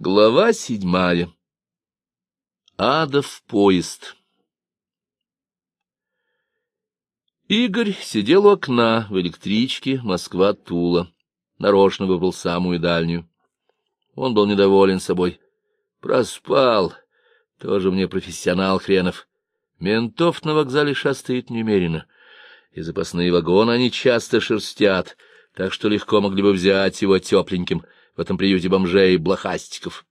Глава седьмая. Адов поезд. Игорь сидел у окна в электричке Москва-Тула. Нарочно выбрал самую дальнюю. Он был недоволен собой. Проспал. Тоже мне профессионал хренов. Ментов на вокзале шастает немерено. И запасные вагоны они часто шерстят, так что легко могли бы взять его тепленьким — в этом приюте бомжей и блохастиков.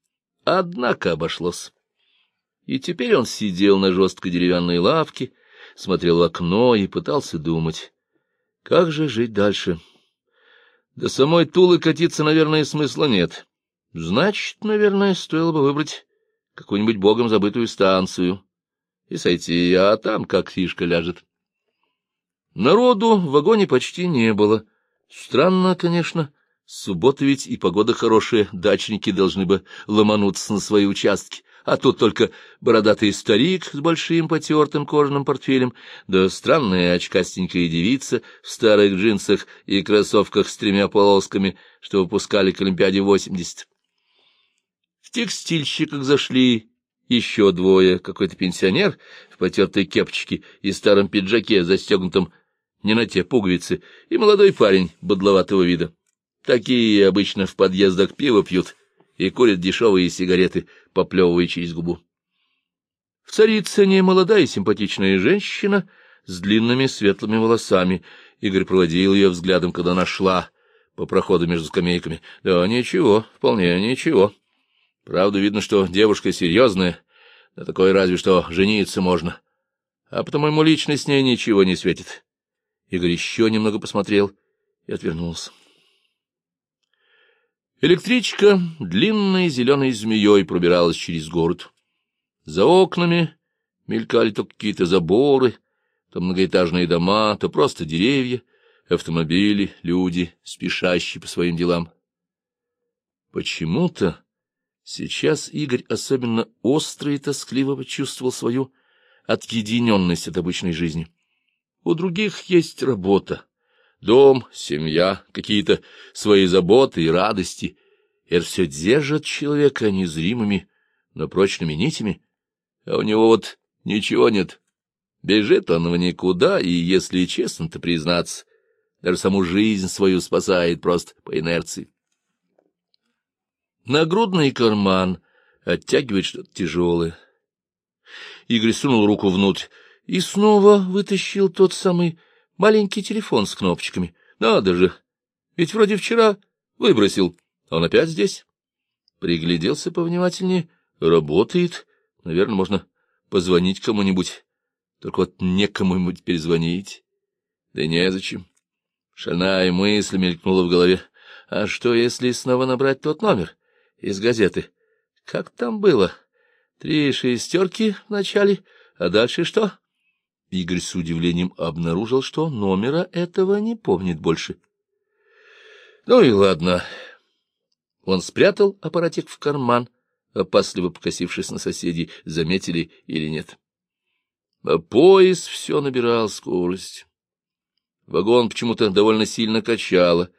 Однако обошлось. И теперь он сидел на жесткой деревянной лавке, смотрел в окно и пытался думать, как же жить дальше. До самой Тулы катиться, наверное, смысла нет. Значит, наверное, стоило бы выбрать какую-нибудь богом забытую станцию и сойти, а там как фишка ляжет. Народу в вагоне почти не было. Странно, конечно, Суббота ведь и погода хорошая, дачники должны бы ломануться на свои участки, а тут только бородатый старик с большим потертым кожаным портфелем, да странная очкастенькая девица в старых джинсах и кроссовках с тремя полосками, что выпускали к Олимпиаде 80. В текстильщиках зашли еще двое, какой-то пенсионер в потертой кепочке и старом пиджаке, застегнутом не на те пуговицы, и молодой парень бодловатого вида. Такие обычно в подъездах пиво пьют и курят дешевые сигареты, поплевывая через губу. В Царицыне молодая симпатичная женщина с длинными светлыми волосами. Игорь проводил ее взглядом, когда она шла по проходу между скамейками. Да, ничего, вполне ничего. Правда, видно, что девушка серьезная, на такое разве что жениться можно. А потому ему лично с ней ничего не светит. Игорь еще немного посмотрел и отвернулся. Электричка длинной зеленой змеей пробиралась через город. За окнами мелькали то какие-то заборы, то многоэтажные дома, то просто деревья, автомобили, люди, спешащие по своим делам. Почему-то сейчас Игорь особенно остро и тоскливо почувствовал свою отъединенность от обычной жизни. У других есть работа, Дом, семья, какие-то свои заботы и радости. Это все держит человека незримыми, но прочными нитями. А у него вот ничего нет. Бежит он в никуда, и, если честно-то признаться, даже саму жизнь свою спасает просто по инерции. Нагрудный карман оттягивает что-то тяжелое. Игорь сунул руку внутрь и снова вытащил тот самый Маленький телефон с кнопочками. Надо же! Ведь вроде вчера выбросил. Он опять здесь? Пригляделся повнимательнее. Работает. Наверное, можно позвонить кому-нибудь. Только вот некому ему теперь звонить. Да незачем. Шальная мысль мелькнула в голове. А что, если снова набрать тот номер из газеты? Как там было? Три шестерки в начале, а дальше что? Игорь с удивлением обнаружил, что номера этого не помнит больше. Ну и ладно. Он спрятал аппаратик в карман, опасливо покосившись на соседей, заметили или нет. А поезд все набирал скорость. Вагон почему-то довольно сильно качало,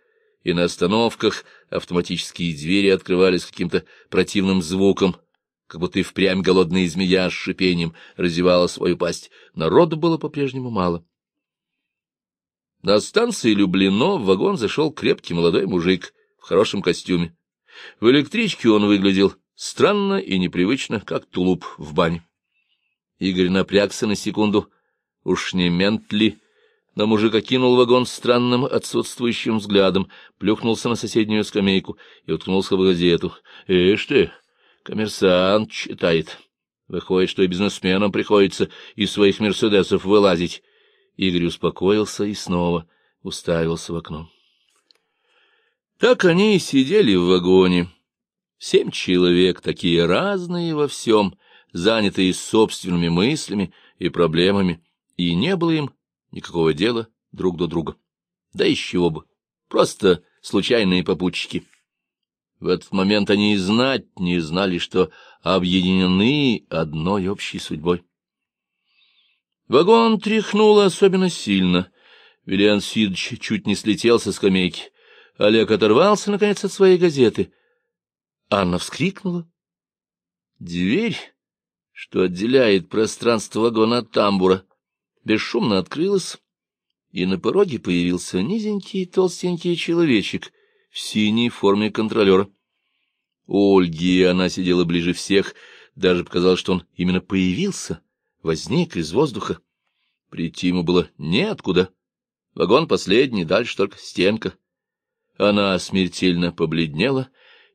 и на остановках автоматические двери открывались каким-то противным звуком — как будто и впрямь голодная змея с шипением разевала свою пасть. Народу было по-прежнему мало. На станции Люблино в вагон зашел крепкий молодой мужик в хорошем костюме. В электричке он выглядел странно и непривычно, как тулуп в бане. Игорь напрягся на секунду. Уж не мент ли? Но мужик окинул вагон странным отсутствующим взглядом, плюхнулся на соседнюю скамейку и уткнулся в газету. — Ишь ты! Коммерсант читает. Выходит, что и бизнесменам приходится из своих «Мерседесов» вылазить. Игорь успокоился и снова уставился в окно. Так они и сидели в вагоне. Семь человек, такие разные во всем, занятые собственными мыслями и проблемами, и не было им никакого дела друг до друга. Да из чего бы, просто случайные попутчики. В этот момент они и знать не знали, что объединены одной общей судьбой. Вагон тряхнуло особенно сильно. Виллиан Сидович чуть не слетел со скамейки. Олег оторвался, наконец, от своей газеты. Анна вскрикнула. Дверь, что отделяет пространство вагона от тамбура, бесшумно открылась, и на пороге появился низенький толстенький человечек в синей форме контролера. У Ольги она сидела ближе всех, даже показалось, что он именно появился, возник из воздуха. Прийти ему было неоткуда. Вагон последний, дальше только стенка. Она смертельно побледнела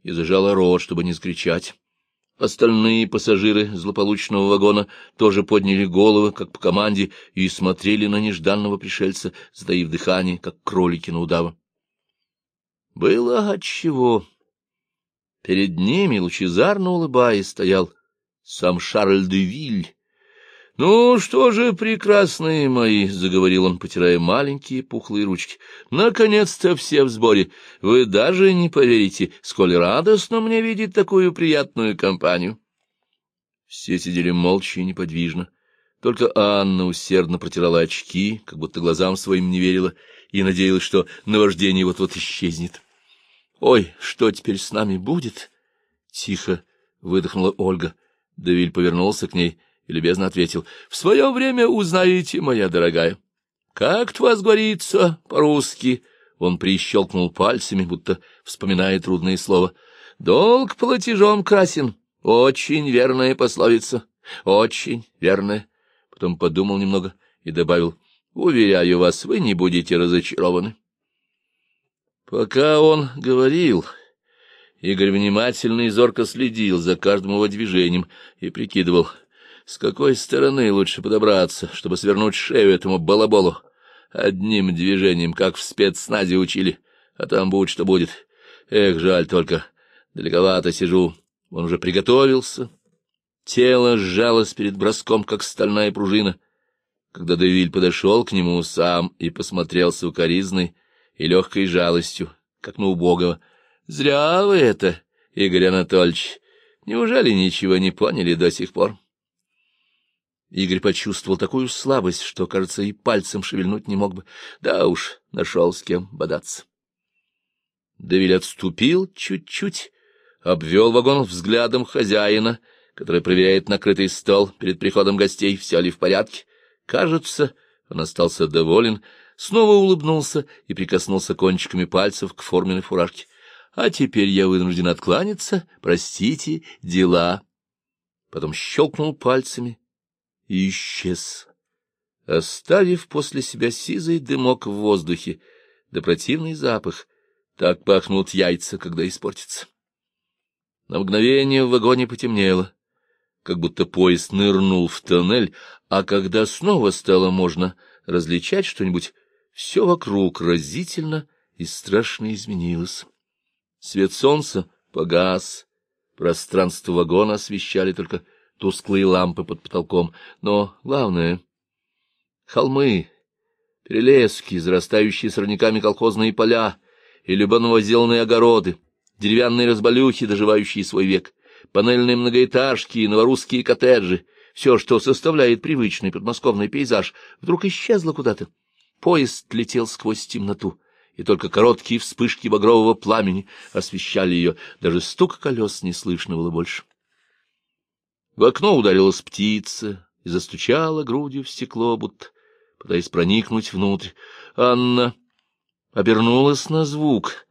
и зажала рот, чтобы не скричать. Остальные пассажиры злополучного вагона тоже подняли головы, как по команде, и смотрели на нежданного пришельца, затаив дыхание, как кролики на удава. Было отчего. Перед ними, лучезарно улыбаясь, стоял сам Шарль де Виль, — Ну что же, прекрасные мои, — заговорил он, потирая маленькие пухлые ручки, — наконец-то все в сборе. Вы даже не поверите, сколь радостно мне видеть такую приятную компанию. Все сидели молча и неподвижно. Только Анна усердно протирала очки, как будто глазам своим не верила, и надеялась, что наваждение вот-вот исчезнет. — Ой, что теперь с нами будет? — тихо выдохнула Ольга. Давиль повернулся к ней — и любезно ответил, — В свое время узнаете, моя дорогая. Как вас говорится по-русски? Он прищелкнул пальцами, будто вспоминая трудное слово. Долг платежом красен. Очень верная пословица. Очень верная. Потом подумал немного и добавил, — Уверяю вас, вы не будете разочарованы. Пока он говорил... Игорь внимательно и зорко следил за каждым его движением и прикидывал — с какой стороны лучше подобраться, чтобы свернуть шею этому балаболу? Одним движением, как в спецназе учили, а там будет что будет. Эх, жаль только, далековато сижу. Он уже приготовился. Тело сжалось перед броском, как стальная пружина. Когда Девиль подошел к нему сам и посмотрел с укоризной и легкой жалостью, как на убогого. — Зря вы это, Игорь Анатольевич. Неужели ничего не поняли до сих пор? — Игорь почувствовал такую слабость, что, кажется, и пальцем шевельнуть не мог бы. Да уж, нашел с кем бодаться. Давиль отступил чуть-чуть, обвел вагон взглядом хозяина, который проверяет накрытый стол перед приходом гостей, все ли в порядке. Кажется, он остался доволен, снова улыбнулся и прикоснулся кончиками пальцев к форменной фуражке. А теперь я вынужден откланяться, простите, дела. Потом щелкнул пальцами и исчез, оставив после себя сизый дымок в воздухе, да противный запах. Так пахнут яйца, когда испортятся. На мгновение в вагоне потемнело, как будто поезд нырнул в тоннель, а когда снова стало можно различать что-нибудь, все вокруг разительно и страшно изменилось. Свет солнца погас, пространство вагона освещали только тусклые лампы под потолком, но главное — холмы, перелески, зарастающие сорняками колхозные поля и любаново сделанные огороды, деревянные разболюхи, доживающие свой век, панельные многоэтажки и новорусские коттеджи, все, что составляет привычный подмосковный пейзаж, вдруг исчезло куда-то. Поезд летел сквозь темноту, и только короткие вспышки багрового пламени освещали ее, даже стук колес не слышно было больше. В окно ударилась птица и застучала грудью в стекло, будто пытаясь проникнуть внутрь. Анна обернулась на звук,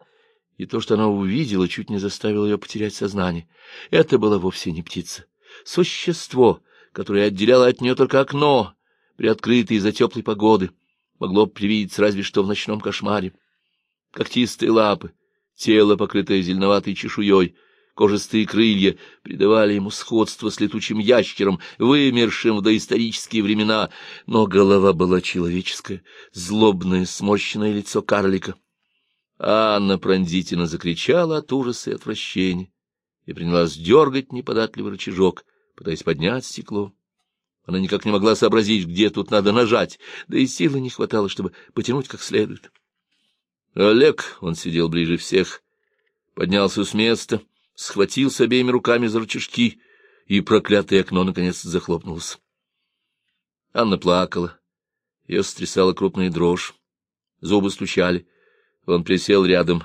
и то, что она увидела, чуть не заставило ее потерять сознание. Это была вовсе не птица. Существо, которое отделяло от нее только окно, приоткрытое из-за теплой погоды, могло привидеться разве что в ночном кошмаре. Когтистые лапы, тело, покрытое зеленоватой чешуей — Кожистые крылья придавали ему сходство с летучим ящером, вымершим в доисторические времена, но голова была человеческая, злобное, сморщенное лицо карлика. Анна пронзительно закричала от ужаса и отвращения и принялась дергать неподатливый рычажок, пытаясь поднять стекло. Она никак не могла сообразить, где тут надо нажать, да и силы не хватало, чтобы потянуть как следует. Олег, он сидел ближе всех, поднялся с места — схватился обеими руками за рычажки, и проклятое окно наконец захлопнулось. Анна плакала. Ее стрясала крупная дрожь. Зубы стучали. Он присел рядом,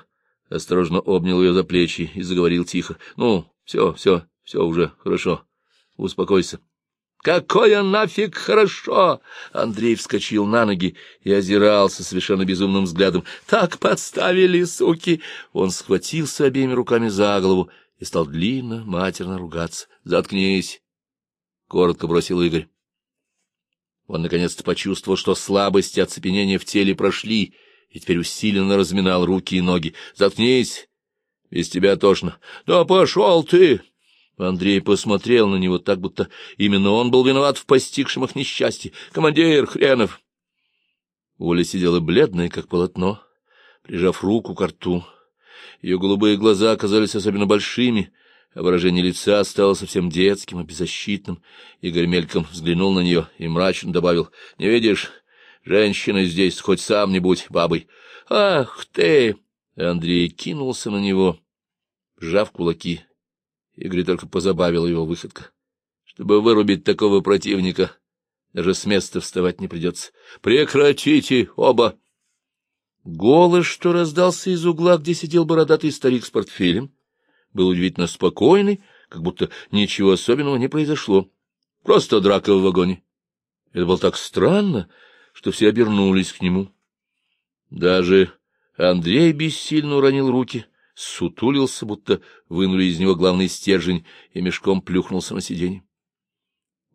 осторожно обнял ее за плечи и заговорил тихо. — Ну, все, все, все уже хорошо. Успокойся. «Какое нафиг хорошо!» Андрей вскочил на ноги и озирался совершенно безумным взглядом. «Так подставили, суки!» Он схватился обеими руками за голову и стал длинно, матерно ругаться. «Заткнись!» — коротко бросил Игорь. Он наконец-то почувствовал, что слабости и оцепенения в теле прошли, и теперь усиленно разминал руки и ноги. «Заткнись! Без тебя тошно!» «Да пошел ты!» Андрей посмотрел на него так, будто именно он был виноват в постигшем их несчастье. «Командир хренов!» Оля сидела бледная, как полотно, прижав руку к рту. Ее голубые глаза оказались особенно большими, а выражение лица стало совсем детским и беззащитным. Игорь мельком взглянул на нее и мрачно добавил, — Не видишь, женщина здесь, хоть сам не будь бабой. — Ах ты! Андрей кинулся на него, сжав кулаки. Игорь только позабавил его выходка. Чтобы вырубить такого противника, даже с места вставать не придется. Прекратите оба! Голос, что раздался из угла, где сидел бородатый старик с портфелем, был удивительно спокойный, как будто ничего особенного не произошло. Просто драка в вагоне. Это было так странно, что все обернулись к нему. Даже Андрей бессильно уронил руки — сутулился, будто вынули из него главный стержень, и мешком плюхнулся на сиденье.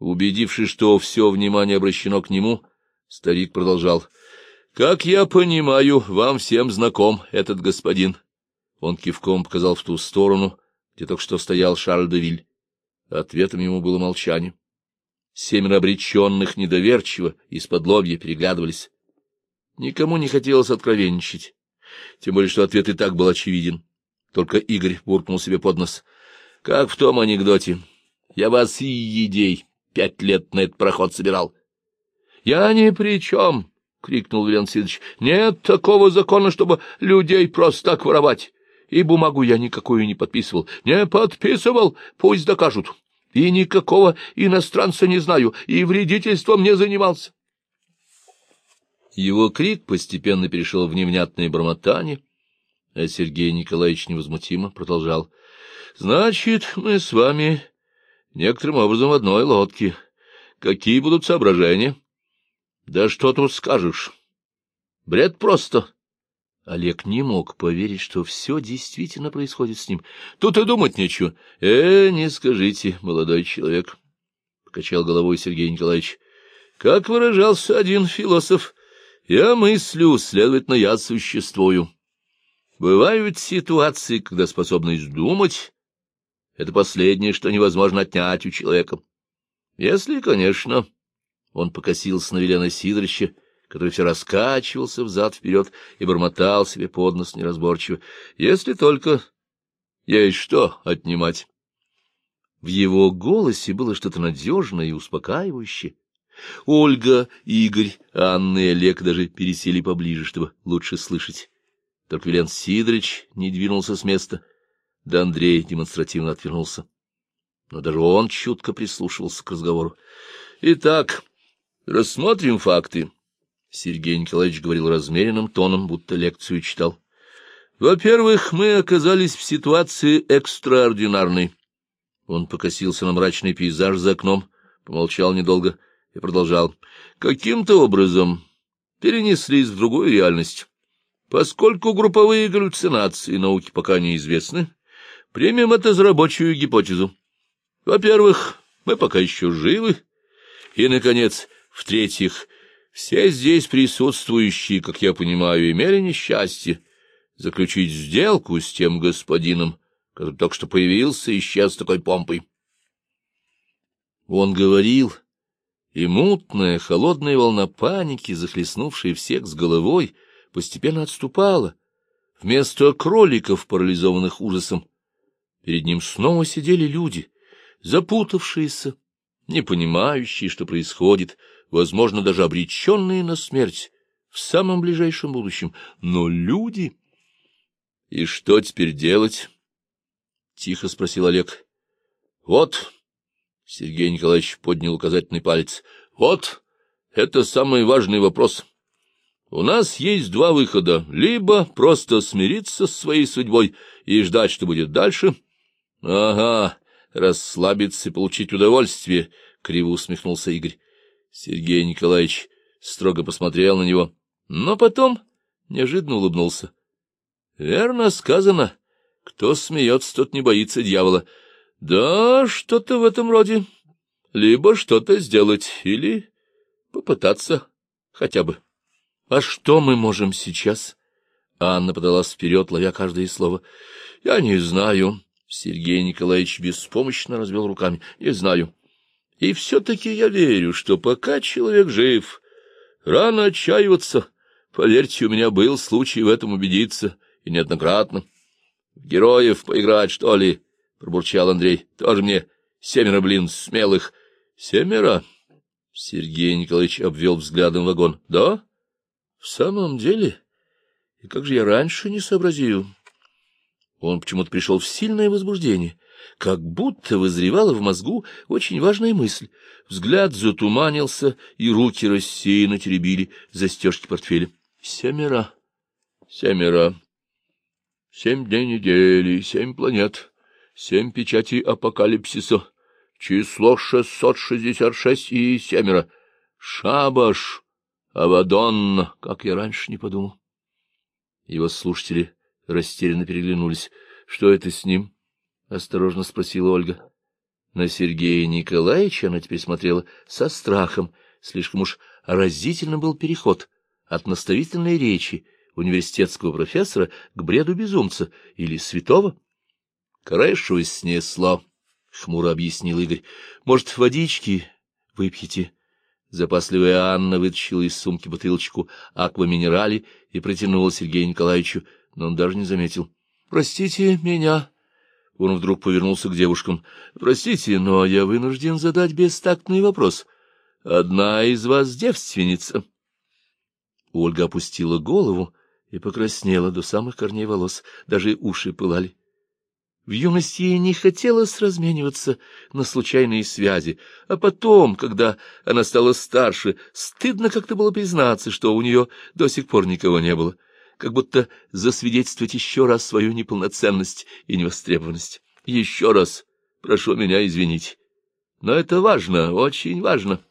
Убедившись, что все внимание обращено к нему, старик продолжал. — Как я понимаю, вам всем знаком этот господин. Он кивком показал в ту сторону, где только что стоял Шарль де Виль. Ответом ему было молчание. Семеро обреченных недоверчиво из-под лобья переглядывались. Никому не хотелось откровенничать, тем более что ответ и так был очевиден. Только Игорь буркнул себе под нос. — Как в том анекдоте. Я вас и едей пять лет на этот проход собирал. — Я ни при чем, — крикнул Вилен Сидович. — Нет такого закона, чтобы людей просто так воровать. И бумагу я никакую не подписывал. Не подписывал, пусть докажут. И никакого иностранца не знаю, и вредительством не занимался. Его крик постепенно перешел в невнятное бормотание — а Сергей Николаевич невозмутимо продолжал. — Значит, мы с вами некоторым образом в одной лодке. Какие будут соображения? — Да что тут скажешь? Бред просто. Олег не мог поверить, что все действительно происходит с ним. Тут и думать нечего. — Э, не скажите, молодой человек, — покачал головой Сергей Николаевич. — Как выражался один философ, я мыслю, следовательно, я существую. Бывают ситуации, когда способность думать — это последнее, что невозможно отнять у человека. Если, конечно, он покосился на Велена Сидорыча, который все раскачивался взад-вперед и бормотал себе под нос неразборчиво, если только есть что отнимать. В его голосе было что-то надежное и успокаивающее. Ольга, Игорь, Анна и Олег даже пересели поближе, чтобы лучше слышать. Только Велен Сидорович не двинулся с места, да Андрей демонстративно отвернулся. Но даже он чутко прислушивался к разговору. — Итак, рассмотрим факты. Сергей Николаевич говорил размеренным тоном, будто лекцию читал. Во-первых, мы оказались в ситуации экстраординарной. Он покосился на мрачный пейзаж за окном, помолчал недолго и продолжал. Каким-то образом перенеслись в другую реальность. Поскольку групповые галлюцинации науки пока неизвестны, примем это за рабочую гипотезу. Во-первых, мы пока еще живы. И, наконец, в-третьих, все здесь присутствующие, как я понимаю, имели несчастье заключить сделку с тем господином, который только что появился и исчез такой помпой. Он говорил, и мутная, холодная волна паники, захлестнувшая всех с головой, — постепенно отступала. Вместо кроликов, парализованных ужасом, перед ним снова сидели люди, запутавшиеся, не понимающие, что происходит, возможно, даже обреченные на смерть в самом ближайшем будущем. Но люди... — И что теперь делать? — тихо спросил Олег. — Вот... — Сергей Николаевич поднял указательный палец. — Вот, это самый важный вопрос. — У нас есть два выхода. Либо просто смириться с своей судьбой и ждать, что будет дальше. — Ага, расслабиться и получить удовольствие, — криво усмехнулся Игорь. Сергей Николаевич строго посмотрел на него, но потом неожиданно улыбнулся. — Верно сказано. Кто смеется, тот не боится дьявола. Да, что-то в этом роде. Либо что-то сделать, или попытаться хотя бы. — А что мы можем сейчас? Анна подалась вперед, ловя каждое слово. — Я не знаю. Сергей Николаевич беспомощно развел руками. — Не знаю. И все-таки я верю, что пока человек жив, рано отчаиваться. Поверьте, у меня был случай в этом убедиться, и неоднократно. — Героев поиграть, что ли? — пробурчал Андрей. — Тоже мне семеро, блин, смелых. — Семеро? Сергей Николаевич обвел взглядом вагон. — Да? В самом деле? И как же я раньше не сообразил? Он почему-то пришел в сильное возбуждение, как будто вызревала в мозгу очень важная мысль. Взгляд затуманился, и руки рассеянно теребили застежки портфеля. Семеро. Семеро. Семь дней недели, семь планет, семь печатей апокалипсиса, число шестьсот шестьдесят шесть и семеро. Шабаш, Авадонна, как я раньше не подумал. Его слушатели растерянно переглянулись. — Что это с ним? — осторожно спросила Ольга. На Сергея Николаевича она теперь смотрела со страхом. Слишком уж разительно был переход от наставительной речи университетского профессора к бреду безумца или святого. — Крышу снесло, — хмуро объяснил Игорь. — Может, водички выпьете? Запасливая Анна вытащила из сумки бутылочку акваминерали и протянула Сергею Николаевичу, но он даже не заметил. — Простите меня. Он вдруг повернулся к девушкам. — Простите, но я вынужден задать бестактный вопрос. Одна из вас девственница? Ольга опустила голову и покраснела до самых корней волос, даже уши пылали. В юности ей не хотелось размениваться на случайные связи, а потом, когда она стала старше, стыдно как-то было признаться, что у нее до сих пор никого не было, как будто засвидетельствовать еще раз свою неполноценность и невостребованность. Еще раз прошу меня извинить. Но это важно, очень важно.